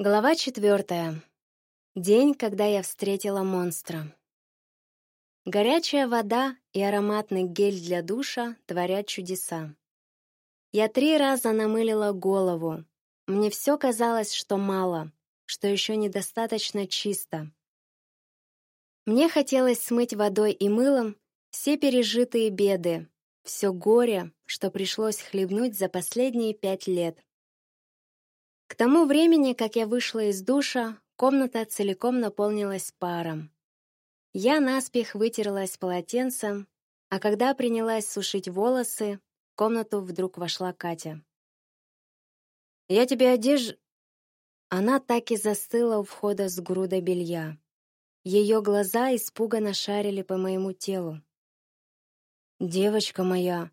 Глава четвертая. День, когда я встретила монстра. Горячая вода и ароматный гель для душа творят чудеса. Я три раза намылила голову. Мне все казалось, что мало, что еще недостаточно чисто. Мне хотелось смыть водой и мылом все пережитые беды, все горе, что пришлось хлебнуть за последние пять лет. К тому времени, как я вышла из душа, комната целиком наполнилась паром. Я наспех вытерлась полотенцем, а когда принялась сушить волосы, в комнату вдруг вошла Катя. «Я тебе одежь...» Она так и застыла у входа с грудой белья. Ее глаза испуганно шарили по моему телу. «Девочка моя,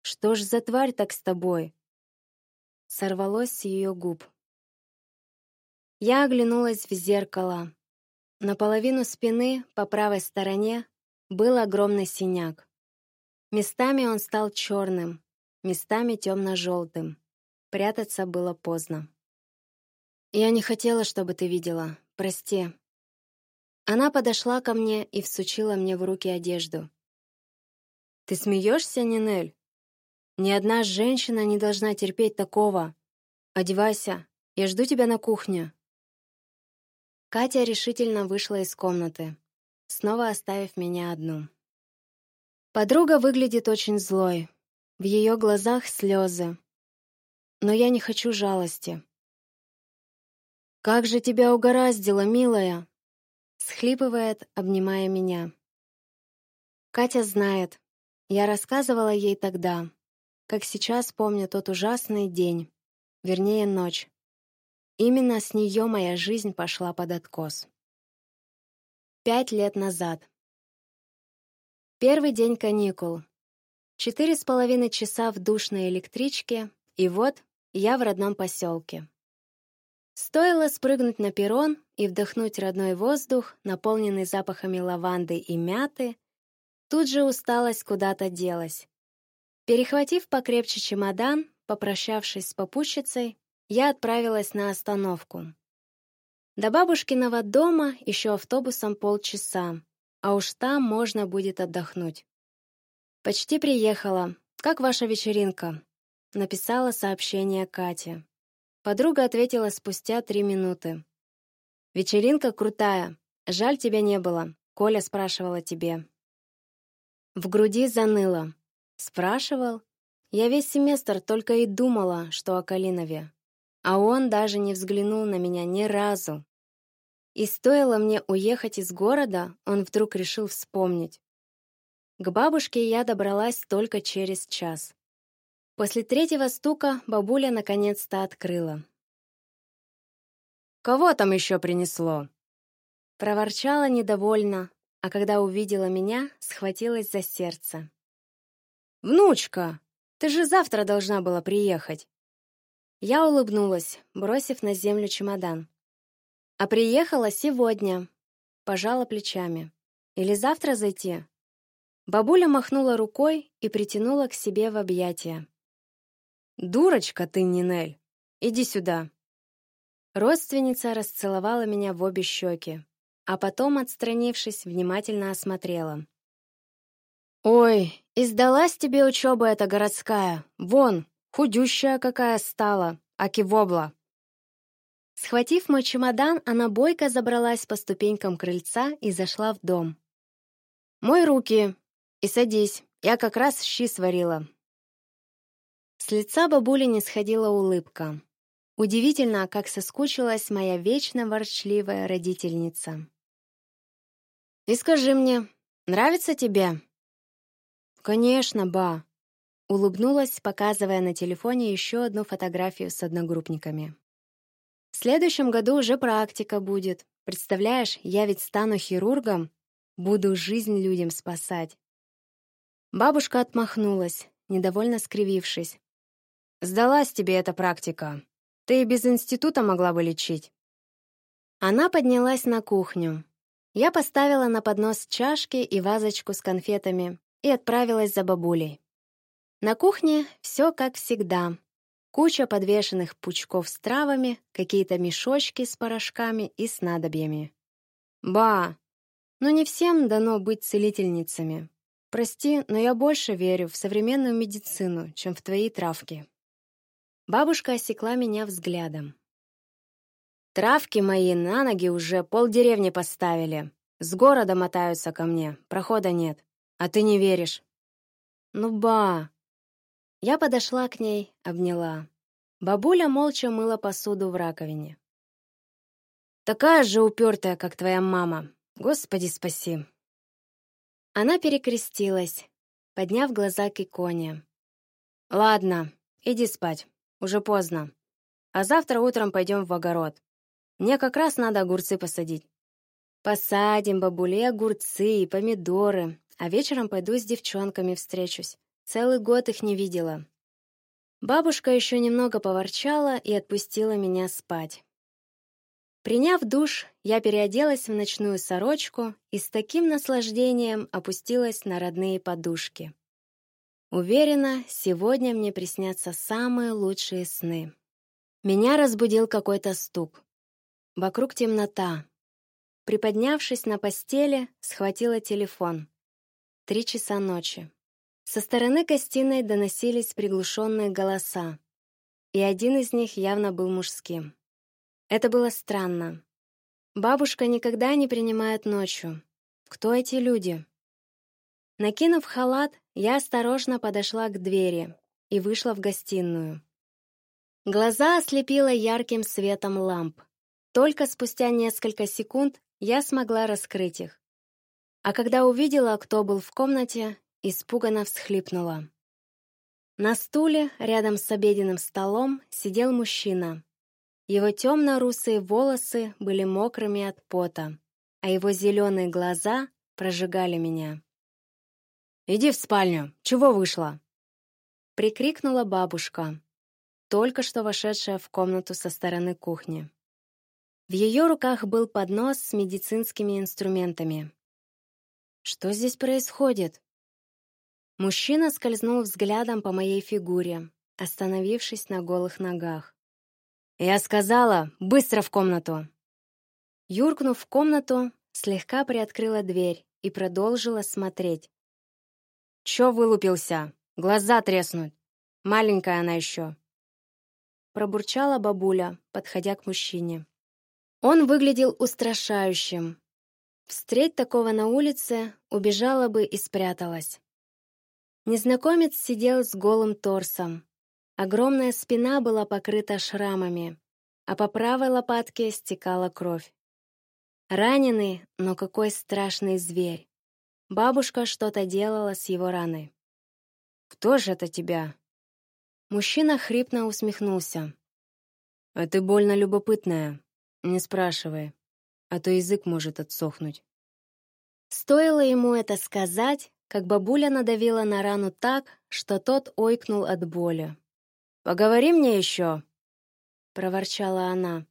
что ж за тварь так с тобой?» Сорвалось с ее губ. Я оглянулась в зеркало. Наполовину спины, по правой стороне, был огромный синяк. Местами он стал черным, местами темно-желтым. Прятаться было поздно. «Я не хотела, чтобы ты видела. Прости». Она подошла ко мне и всучила мне в руки одежду. «Ты смеешься, Нинель? Ни одна женщина не должна терпеть такого. Одевайся, я жду тебя на кухне. Катя решительно вышла из комнаты, снова оставив меня одну. Подруга выглядит очень злой. В ее глазах слезы. Но я не хочу жалости. «Как же тебя угораздило, милая!» Схлипывает, обнимая меня. Катя знает. Я рассказывала ей тогда, как сейчас помню тот ужасный день, вернее, ночь. Именно с нее моя жизнь пошла под откос. Пять лет назад. Первый день каникул. Четыре с половиной часа в душной электричке, и вот я в родном поселке. Стоило спрыгнуть на перрон и вдохнуть родной воздух, наполненный запахами лаванды и мяты, тут же усталость куда-то делась. Перехватив покрепче чемодан, попрощавшись с попутчицей, я отправилась на остановку. До бабушкиного дома еще автобусом полчаса, а уж там можно будет отдохнуть. «Почти приехала. Как ваша вечеринка?» — написала сообщение Кате. Подруга ответила спустя три минуты. «Вечеринка крутая. Жаль, тебя не было. Коля спрашивала тебе». В груди заныло. Спрашивал. Я весь семестр только и думала, что о Калинове. А он даже не взглянул на меня ни разу. И стоило мне уехать из города, он вдруг решил вспомнить. К бабушке я добралась только через час. После третьего стука бабуля наконец-то открыла. «Кого там еще принесло?» Проворчала недовольно, а когда увидела меня, схватилась за сердце. «Внучка, ты же завтра должна была приехать!» Я улыбнулась, бросив на землю чемодан. «А приехала сегодня!» Пожала плечами. «Или завтра зайти?» Бабуля махнула рукой и притянула к себе в объятия. «Дурочка ты, Нинель! Иди сюда!» Родственница расцеловала меня в обе щеки, а потом, отстранившись, внимательно осмотрела. «Ой, и сдалась тебе учеба эта городская. Вон, худющая какая стала, аки-вобла». Схватив мой чемодан, она бойко забралась по ступенькам крыльца и зашла в дом. «Мой руки и садись, я как раз щи сварила». С лица бабули не сходила улыбка. Удивительно, как соскучилась моя вечно ворчливая родительница. «И скажи мне, нравится тебе?» «Конечно, ба!» Улыбнулась, показывая на телефоне еще одну фотографию с одногруппниками. «В следующем году уже практика будет. Представляешь, я ведь стану хирургом, буду жизнь людям спасать». Бабушка отмахнулась, недовольно скривившись. «Сдалась тебе эта практика. Ты и без института могла бы лечить». Она поднялась на кухню. Я поставила на поднос чашки и вазочку с конфетами и отправилась за бабулей. На кухне все как всегда. Куча подвешенных пучков с травами, какие-то мешочки с порошками и снадобьями. Ба! Но не всем дано быть целительницами. Прости, но я больше верю в современную медицину, чем в твои травки. Бабушка осекла меня взглядом. Травки мои на ноги уже полдеревни поставили. С города мотаются ко мне, прохода нет. А ты не веришь. Ну ба, я подошла к ней, обняла. Бабуля молча мыла посуду в раковине. «Такая же упертая, как твоя мама. Господи, спаси!» Она перекрестилась, подняв глаза к иконе. «Ладно, иди спать. Уже поздно. А завтра утром пойдем в огород. Мне как раз надо огурцы посадить. Посадим бабуле огурцы и помидоры, а вечером пойду с девчонками встречусь. Целый год их не видела. Бабушка еще немного поворчала и отпустила меня спать. Приняв душ, я переоделась в ночную сорочку и с таким наслаждением опустилась на родные подушки. Уверена, сегодня мне приснятся самые лучшие сны. Меня разбудил какой-то стук. Вокруг темнота. Приподнявшись на постели, схватила телефон. Три часа ночи. Со стороны гостиной доносились приглушенные голоса, и один из них явно был мужским. Это было странно. Бабушка никогда не принимает ночью. Кто эти люди? Накинув халат, я осторожно подошла к двери и вышла в гостиную. Глаза ослепило ярким светом ламп. Только спустя несколько секунд я смогла раскрыть их. А когда увидела, кто был в комнате, испуганно всхлипнула. На стуле рядом с обеденным столом сидел мужчина. Его темно-русые волосы были мокрыми от пота, а его зеленые глаза прожигали меня. «Иди в спальню! Чего вышла?» Прикрикнула бабушка, только что вошедшая в комнату со стороны кухни. В ее руках был поднос с медицинскими инструментами. «Что здесь происходит?» Мужчина скользнул взглядом по моей фигуре, остановившись на голых ногах. «Я сказала, быстро в комнату!» Юркнув в комнату, слегка приоткрыла дверь и продолжила смотреть. «Чё вылупился? Глаза треснут! Маленькая она еще!» Пробурчала бабуля, подходя к мужчине. Он выглядел устрашающим. Встреть такого на улице, убежала бы и спряталась. Незнакомец сидел с голым торсом. Огромная спина была покрыта шрамами, а по правой лопатке стекала кровь. Раненый, но какой страшный зверь. Бабушка что-то делала с его раной. «Кто же это тебя?» Мужчина хрипно усмехнулся. «А ты больно любопытная. Не спрашивай, а то язык может отсохнуть». Стоило ему это сказать, как бабуля надавила на рану так, что тот ойкнул от боли. «Поговори мне еще!» — проворчала она.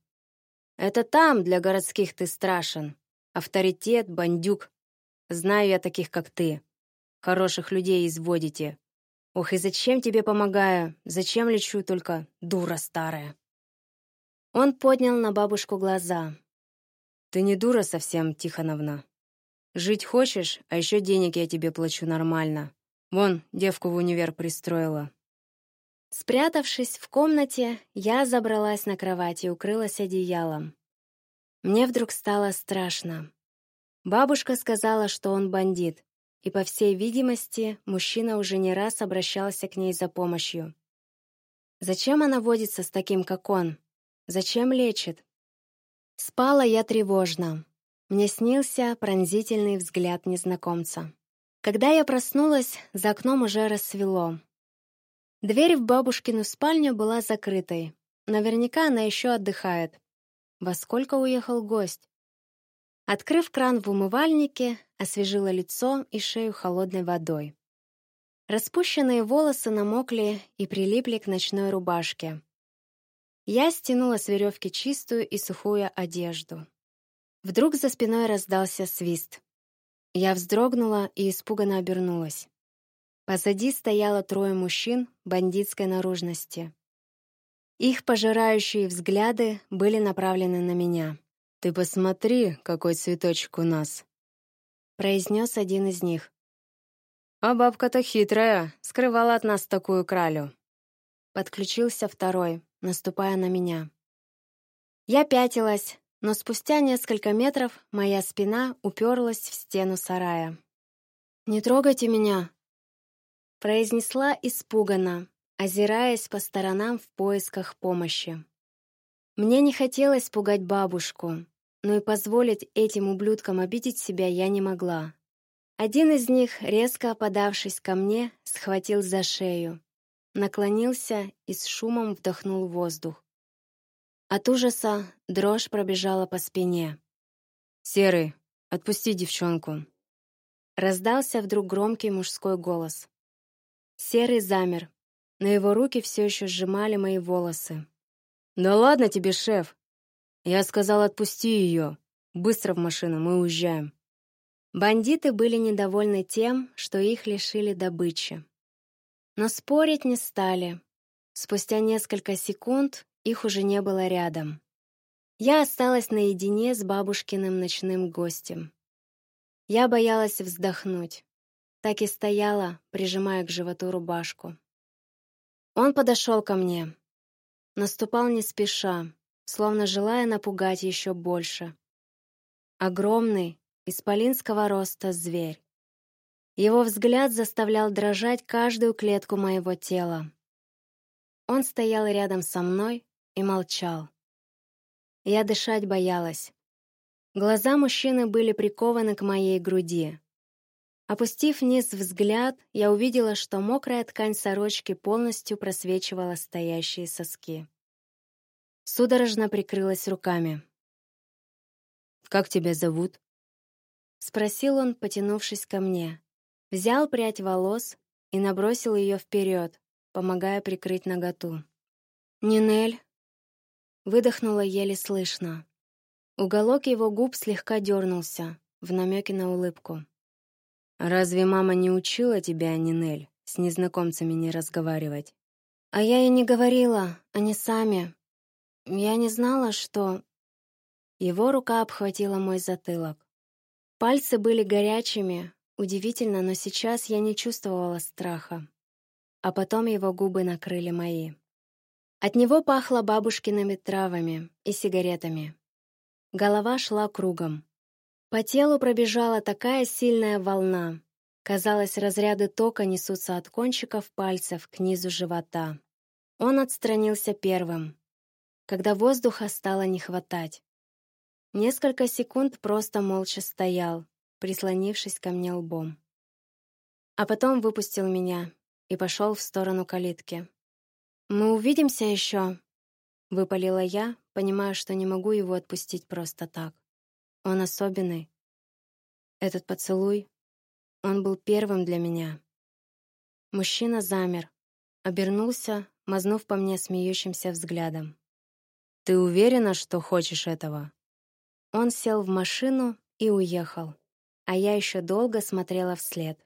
«Это там для городских ты страшен. Авторитет, бандюк. Знаю я таких, как ты. Хороших людей изводите. Ох, и зачем тебе помогаю? Зачем лечу только, дура старая?» Он поднял на бабушку глаза. «Ты не дура совсем, Тихоновна. Жить хочешь, а еще денег я тебе плачу нормально. Вон, девку в универ пристроила». Спрятавшись в комнате, я забралась на кровать и укрылась одеялом. Мне вдруг стало страшно. Бабушка сказала, что он бандит, и, по всей видимости, мужчина уже не раз обращался к ней за помощью. Зачем она водится с таким, как он? Зачем лечит? Спала я тревожно. Мне снился пронзительный взгляд незнакомца. Когда я проснулась, за окном уже рассвело. Дверь в бабушкину спальню была закрытой. Наверняка она еще отдыхает. Во сколько уехал гость? Открыв кран в умывальнике, освежила лицо и шею холодной водой. Распущенные волосы намокли и прилипли к ночной рубашке. Я стянула с веревки чистую и сухую одежду. Вдруг за спиной раздался свист. Я вздрогнула и испуганно обернулась. Позади стояло трое мужчин бандитской наружности. Их пожирающие взгляды были направлены на меня. «Ты посмотри, какой цветочек у нас», — произнес один из них. «А бабка-то хитрая, скрывала от нас такую кралю». Подключился второй, наступая на меня. Я пятилась, но спустя несколько метров моя спина уперлась в стену сарая. «Не трогайте меня!» произнесла испуганно, озираясь по сторонам в поисках помощи. Мне не хотелось пугать бабушку, но и позволить этим ублюдкам обидеть себя я не могла. Один из них, резко подавшись ко мне, схватил за шею, наклонился и с шумом вдохнул воздух. От ужаса дрожь пробежала по спине. «Серый, отпусти девчонку!» Раздался вдруг громкий мужской голос. Серый замер, но его руки все еще сжимали мои волосы. «Да ладно тебе, шеф!» Я сказал, отпусти ее. Быстро в машину, мы уезжаем. Бандиты были недовольны тем, что их лишили добычи. Но спорить не стали. Спустя несколько секунд их уже не было рядом. Я осталась наедине с бабушкиным ночным гостем. Я боялась вздохнуть. Так и стояла, прижимая к животу рубашку. Он подошел ко мне. Наступал не спеша, словно желая напугать еще больше. Огромный, исполинского роста зверь. Его взгляд заставлял дрожать каждую клетку моего тела. Он стоял рядом со мной и молчал. Я дышать боялась. Глаза мужчины были прикованы к моей груди. Опустив вниз взгляд, я увидела, что мокрая ткань сорочки полностью просвечивала стоящие соски. Судорожно прикрылась руками. «Как тебя зовут?» Спросил он, потянувшись ко мне. Взял прядь волос и набросил ее вперед, помогая прикрыть наготу. «Нинель!» Выдохнула еле слышно. Уголок его губ слегка дернулся, в намеке на улыбку. «Разве мама не учила тебя, Нинель, с незнакомцами не разговаривать?» «А я и не говорила, они сами. Я не знала, что...» Его рука обхватила мой затылок. Пальцы были горячими, удивительно, но сейчас я не чувствовала страха. А потом его губы накрыли мои. От него пахло бабушкиными травами и сигаретами. Голова шла кругом. По телу пробежала такая сильная волна. Казалось, разряды тока несутся от кончиков пальцев к низу живота. Он отстранился первым, когда воздуха стало не хватать. Несколько секунд просто молча стоял, прислонившись ко мне лбом. А потом выпустил меня и пошел в сторону калитки. «Мы увидимся еще», — выпалила я, понимая, что не могу его отпустить просто так. Он особенный. Этот поцелуй, он был первым для меня. Мужчина замер, обернулся, мазнув по мне смеющимся взглядом. «Ты уверена, что хочешь этого?» Он сел в машину и уехал, а я еще долго смотрела вслед.